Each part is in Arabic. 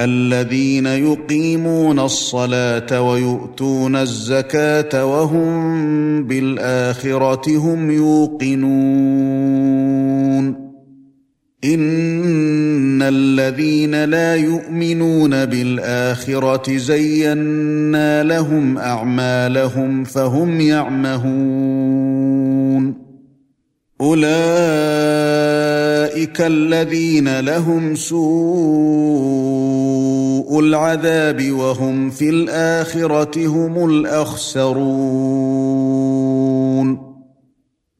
الذين يقيمون الصلاة ويؤتون الزكاة وهم بالآخرة هم يوقنون. إن الذين لا يؤمنون بالآخرة زينا لهم أعمالهم فهم يعمهون. أولئك الذين لهم سوء العذاب وهم في الاخره هم الاخسرون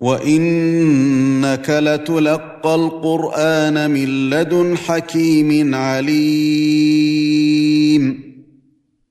وانك لتلقى القران من لدن حكيم عليم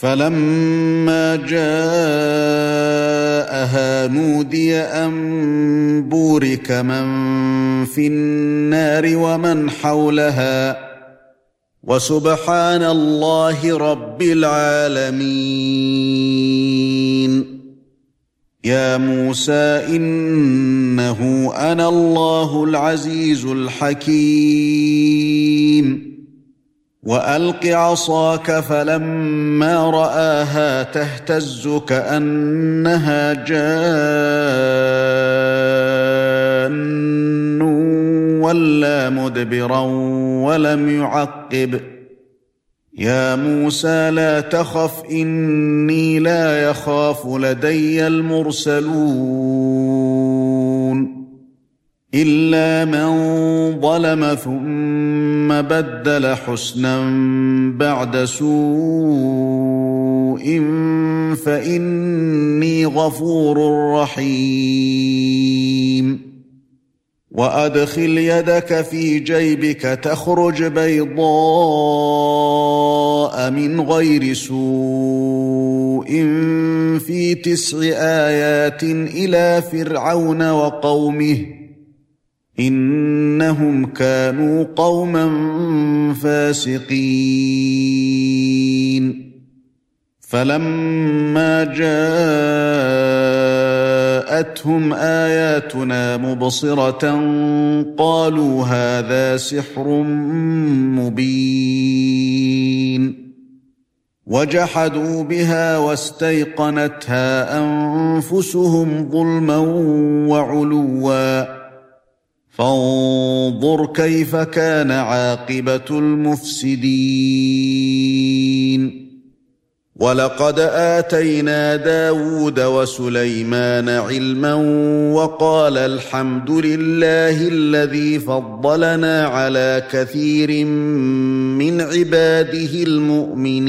فلما جاءها نودي أن بورك من في النار ومن حولها. وسبحان الله رب العالمين. يا موسى إنه أنا الله العزيز الحكيم. وألق عصاك فلما رآها تهتز كأنها جان ولا مدبرا ولم يعقب. يا موسى لا تخف إني لا يخاف لدي المرسلون. إلا من ظلم ثم بدل حسنا بعد سوء فإني غفور رحيم. وأدخل يدك في جيبك تخرج بيضاء من غير سوء في تسع آيات إلى فرعون وقومه. إنهم كانوا قوما فاسقين. فلما جاءتهم آياتنا مبصرة قالوا هذا سحر مبين. وجحدوا بها واستيقنتها أنفسهم ظلما وعلوا. فانظر كيف كان عاقبة المفسدين. ولقد آتينا داود وسليمان علما وقال الحمد لله الذي فضلنا على كثير من عباده المؤمنين.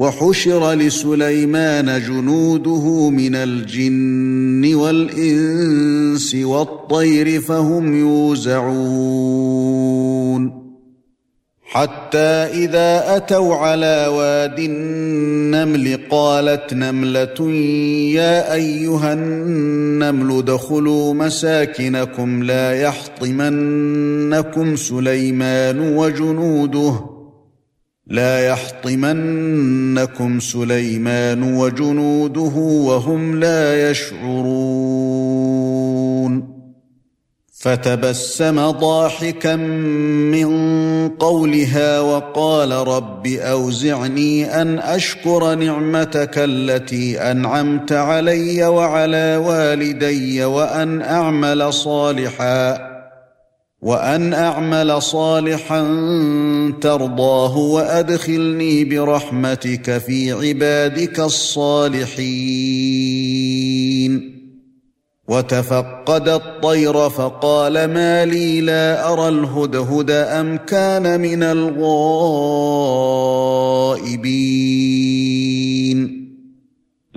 وحشر لسليمان جنوده من الجن والإنس والطير فهم يوزعون. حتى إذا أتوا على واد النمل قالت نملة يا أيها النمل ادخلوا مساكنكم لا يحطمنكم سليمان وجنوده لا يحطمنكم سليمان وجنوده وهم لا يشعرون. فتبسم ضاحكا من قولها وقال رب أوزعني أن أشكر نعمتك التي أنعمت علي وعلى والدي وأن أعمل صالحا. وأن أعمل صالحا ترضاه وأدخلني برحمتك في عبادك الصالحين. وتفقد الطير فقال ما لي لا أرى الهدهد أم كان من الغائبين.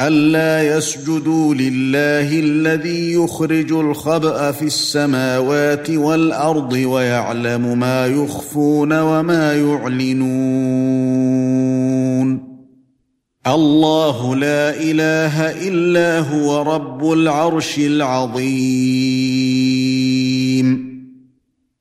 ألا يسجدوا لله الذي يخرج الخبأ في السماوات والأرض ويعلم ما يخفون وما يعلنون. الله لا إله إلا هو رب العرش العظيم.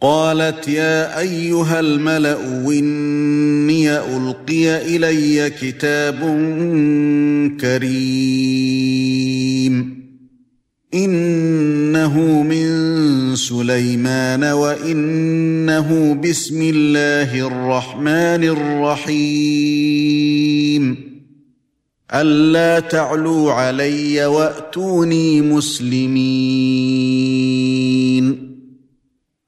قالت يا أيها الملأ إني ألقي إلي كتاب كريم. إنه من سليمان وإنه بسم الله الرحمن الرحيم. ألا تعلوا علي وأتوني مسلمين.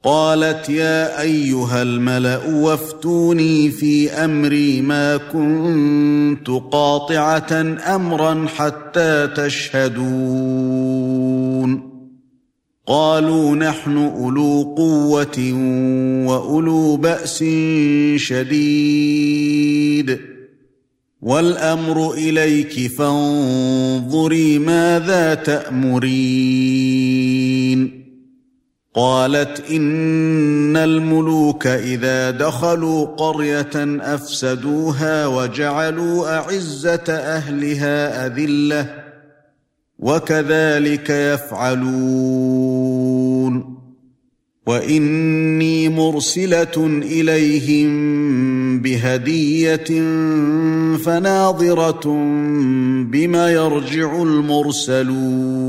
قالت يا أيها الملأ وافتوني في أمري ما كنت قاطعة أمرا حتى تشهدون. قالوا نحن أولو قوة وأولو بأس شديد. والأمر إليك فانظري ماذا تأمرين. قالت إن الملوك إذا دخلوا قرية أفسدوها وجعلوا أعزة أهلها أذلة وكذلك يفعلون وإني مرسلة إليهم بهدية فناظرة بما يرجع المرسلون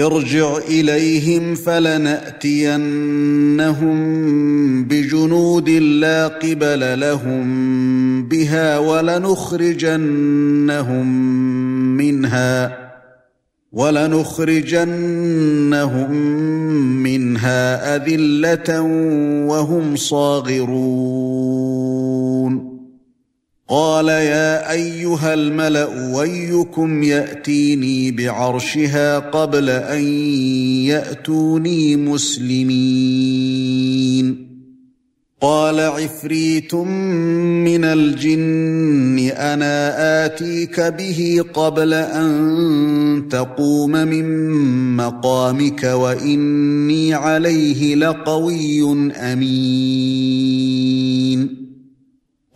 ارجع إليهم فلنأتينهم بجنود لا قبل لهم بها ولنخرجنهم منها ولنخرجنهم منها أذلة وهم صاغرون. قال يا أيها الملأ ويكم يأتيني بعرشها قبل أن يأتوني مسلمين. قال عفريت من الجن أنا آتيك به قبل أن تقوم من مقامك وإني عليه لقوي أمين.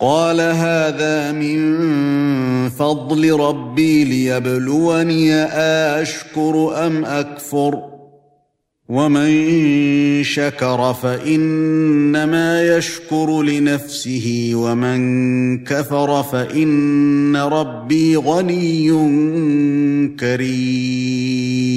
قال هذا من فضل ربي ليبلوني اشكر أم أكفر ومن شكر فإنما يشكر لنفسه ومن كفر فإن ربي غني كريم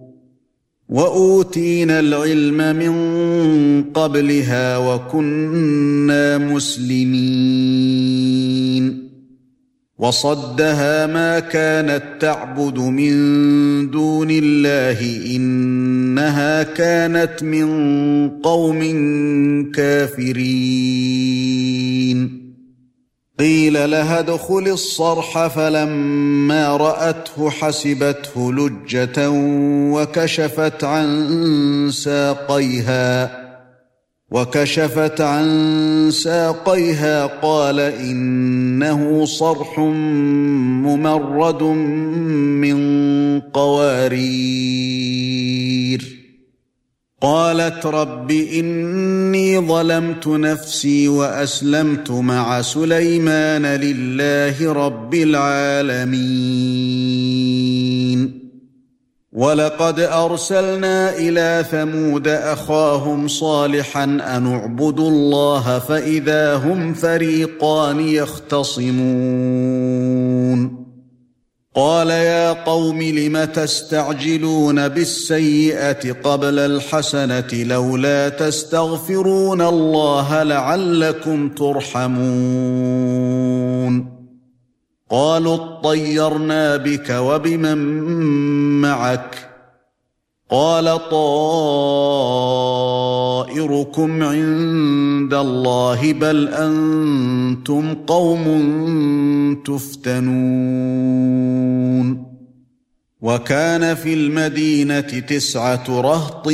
واوتينا العلم من قبلها وكنا مسلمين وصدها ما كانت تعبد من دون الله انها كانت من قوم كافرين قيل لها ادخل الصرح فلما رأته حسبته لجة وكشفت عن ساقيها وكشفت عن ساقيها قال إنه صرح ممرد من قوارير. قالت رب إني ظلمت نفسي وأسلمت مع سليمان لله رب العالمين. ولقد أرسلنا إلى ثمود أخاهم صالحا أن اعبدوا الله فإذا هم فريقان يختصمون. قال يا قوم لم تستعجلون بالسيئة قبل الحسنة لولا تستغفرون الله لعلكم ترحمون. قالوا اطيرنا بك وبمن معك؟ قال طائركم عند الله بل أنتم قوم تفتنون وكان في المدينة تسعة رهط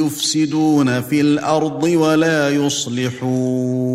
يفسدون في الأرض ولا يصلحون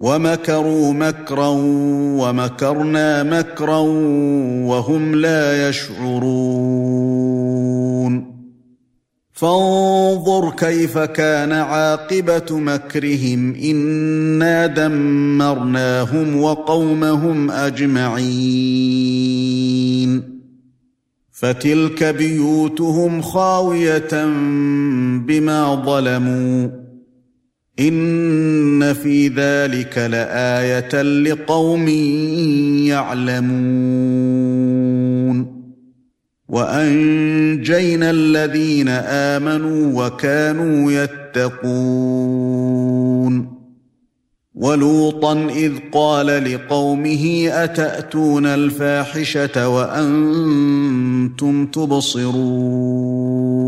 ومكروا مكرا ومكرنا مكرا وهم لا يشعرون. فانظر كيف كان عاقبة مكرهم. إنا دمرناهم وقومهم أجمعين. فتلك بيوتهم خاوية بما ظلموا. إن في ذلك لآية لقوم يعلمون. وأنجينا الذين آمنوا وكانوا يتقون. ولوطا إذ قال لقومه أتأتون الفاحشة وأنتم تبصرون.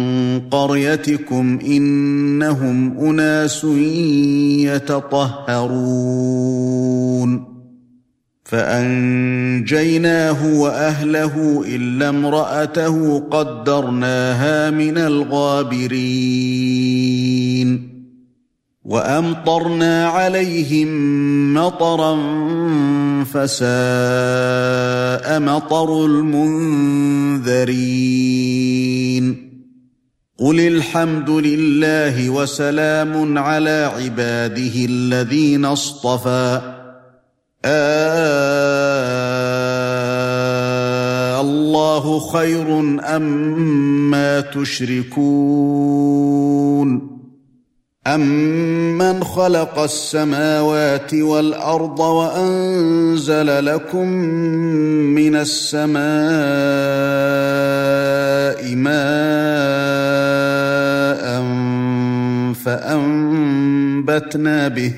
قريتكم إنهم أناس يتطهرون فأنجيناه وأهله إلا امرأته قدرناها من الغابرين وأمطرنا عليهم مطرا فساء مطر المنذرين قل الحمد لله وسلام على عباده الذين اصطفى. آه الله خير أم ما تشركون. أَمَّنْ خَلَقَ السَّمَاوَاتِ وَالْأَرْضَ وَأَنزَلَ لَكُم مِّنَ السَّمَاءِ مَاءً فَأَنبَتْنَا بِهِ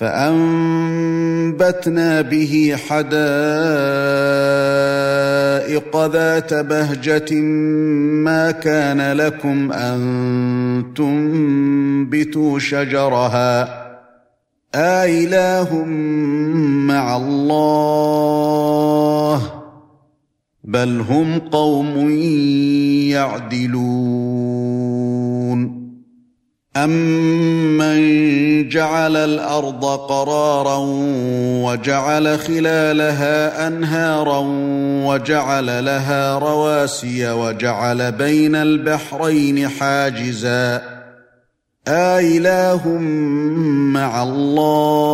فَأَنبَتْنَا بِهِ حَدَائِقَ ذَاتَ بَهْجَةٍ مَا كَانَ لَكُمْ أَن تنبتوا شجرها. آله مع الله. بل هم قوم يعدلون. أمن جعل الأرض قرارا وجعل خلالها أنهارا وجعل لها رواسي وجعل بين البحرين حاجزا. آله مع الله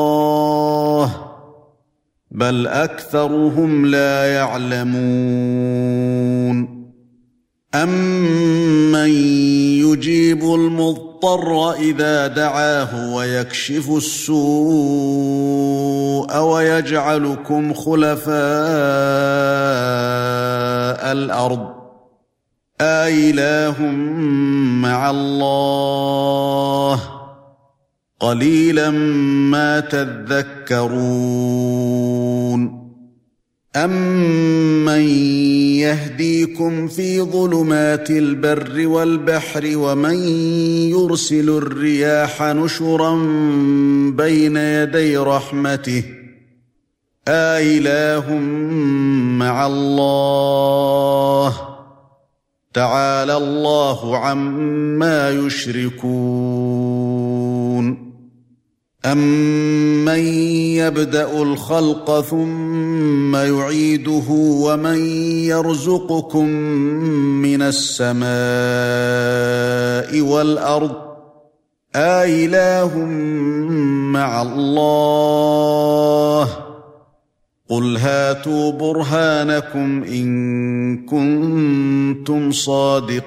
بل أكثرهم لا يعلمون. أمن يجيب المضطر إذا دعاه ويكشف السوء ويجعلكم خلفاء الأرض. آله مع الله. قليلا ما تذكرون. امن يهديكم في ظلمات البر والبحر ومن يرسل الرياح نشرا بين يدي رحمته آله مع الله تعالى الله عما يشركون امن يبدا الخلق ثم يعيده ومن يرزقكم من السماء والارض آله مع الله قل هاتوا برهانكم ان كنتم صادقين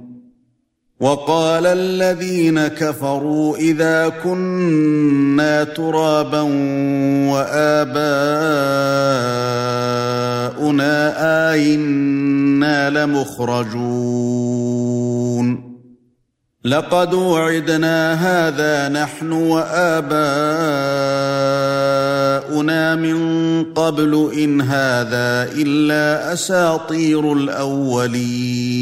وقال الذين كفروا إذا كنا ترابا وآباؤنا آئنا لمخرجون. لقد وعدنا هذا نحن وآباؤنا من قبل إن هذا إلا أساطير الأولين.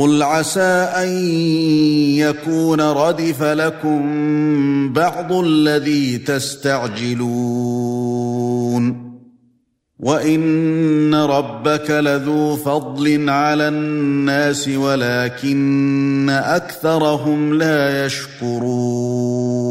قل عسى ان يكون ردف لكم بعض الذي تستعجلون وان ربك لذو فضل على الناس ولكن اكثرهم لا يشكرون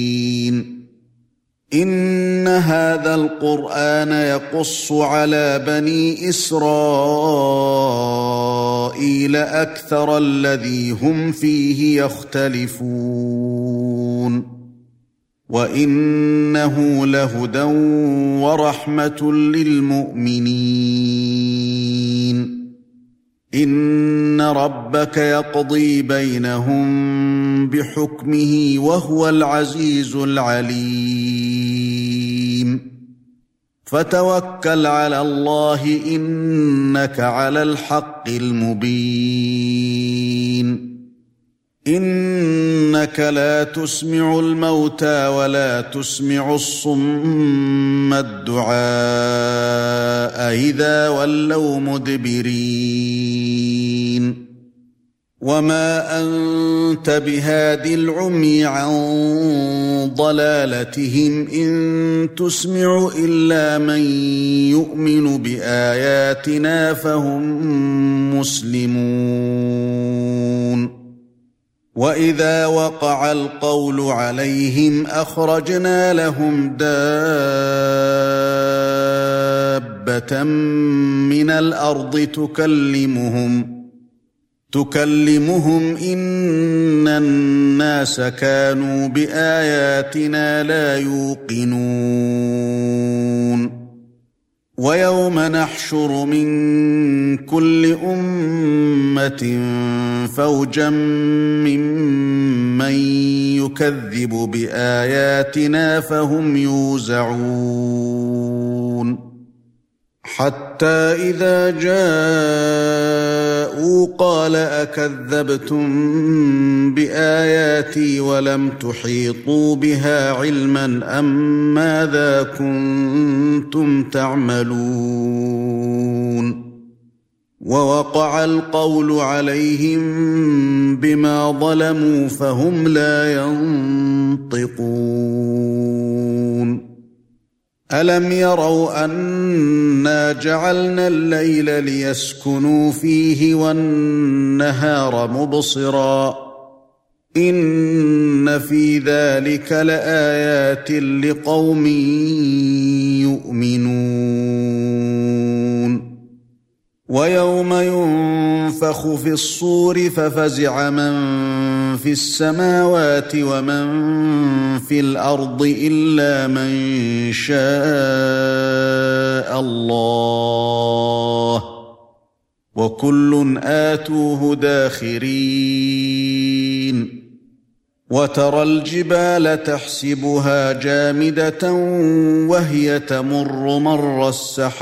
إن هذا القرآن يقص على بني إسرائيل أكثر الذي هم فيه يختلفون. وإنه لهدى ورحمة للمؤمنين. ان ربك يقضي بينهم بحكمه وهو العزيز العليم فتوكل على الله انك على الحق المبين إنك لا تسمع الموتى ولا تسمع الصم الدعاء إذا ولوا مدبرين. وما أنت بهاد العمي عن ضلالتهم إن تسمع إلا من يؤمن بآياتنا فهم مسلمون. واذا وقع القول عليهم اخرجنا لهم دابه من الأرض تكلمهم تكلمهم ان الناس كانوا باياتنا لا يوقنون ويوم نحشر من كل أمة فوجا ممن يكذب بآياتنا فهم يوزعون حتى إذا جاءوا قال أكذبتم بآياتي ولم تحيطوا بها علما أم ماذا كنتم تعملون ووقع القول عليهم بما ظلموا فهم لا ينطقون ألم يروا أنا جعلنا الليل ليسكنوا فيه والنهار مبصرا إن في ذلك لآيات لقوم يؤمنون ويوم ينفخ في الصور ففزع من في السماوات ومن في الأرض إلا من شاء الله. وكل آتوه داخرين. وترى الجبال تحسبها جامدة وهي تمر مر السحاب.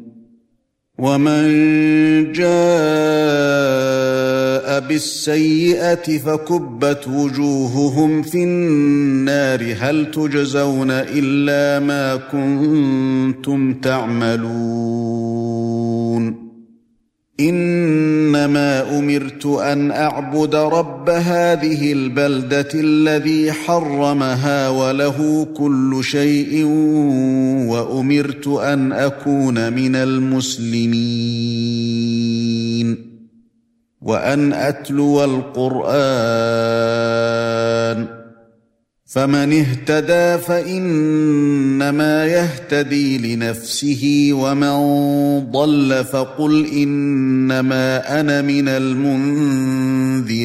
ومن جاء بالسيئة فكبت وجوههم في النار. هل تجزون إلا ما كنتم تعملون؟ إنما أمرت أن أعبد رب هذه البلدة الذي حرمها وله كل شيء وأمرت أن أكون من المسلمين وأن أتلو القرآن. فمن اهتدى فإنما يهتدي لنفسه ومن ضل فقل إنما أنا من المنذرين.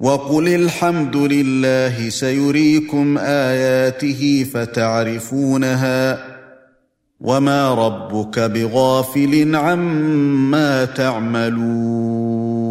وقل الحمد لله سيريكم آياته فتعرفونها وما ربك بغافل عما تعملون.